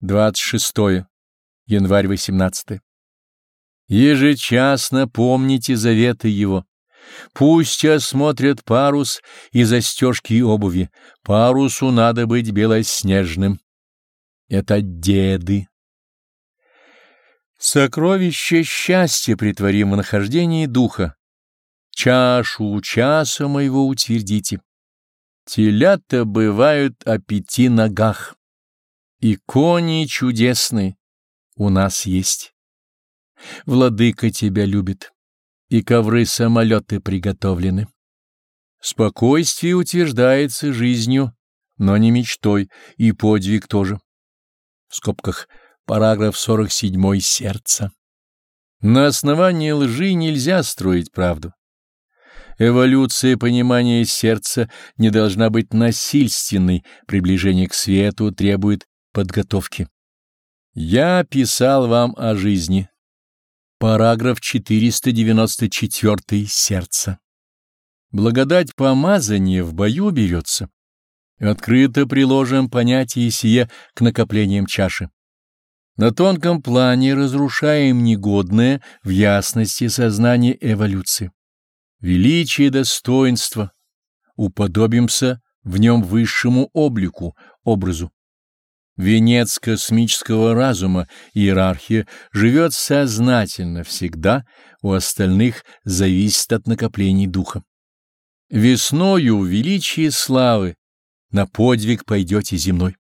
26 январь 18 Ежечасно помните заветы его. Пусть осмотрят парус и застежки обуви. Парусу надо быть белоснежным. Это деды. Сокровище счастья притворим в нахождении духа. Чашу часа моего утвердите. Телята бывают о пяти ногах. И кони чудесные у нас есть. Владыка тебя любит, и ковры-самолеты приготовлены. Спокойствие утверждается жизнью, но не мечтой, и подвиг тоже. В скобках параграф 47 сердца. На основании лжи нельзя строить правду. Эволюция понимания сердца не должна быть насильственной, приближение к свету требует подготовки. Я писал вам о жизни. Параграф 494 сердца. Благодать помазания в бою берется. Открыто приложим понятие сие к накоплениям чаши. На тонком плане разрушаем негодное в ясности сознания эволюции. Величие достоинства уподобимся в нем высшему облику, образу. Венец космического разума, иерархия, живет сознательно всегда, у остальных зависит от накоплений духа. Весною величие славы на подвиг пойдете земной.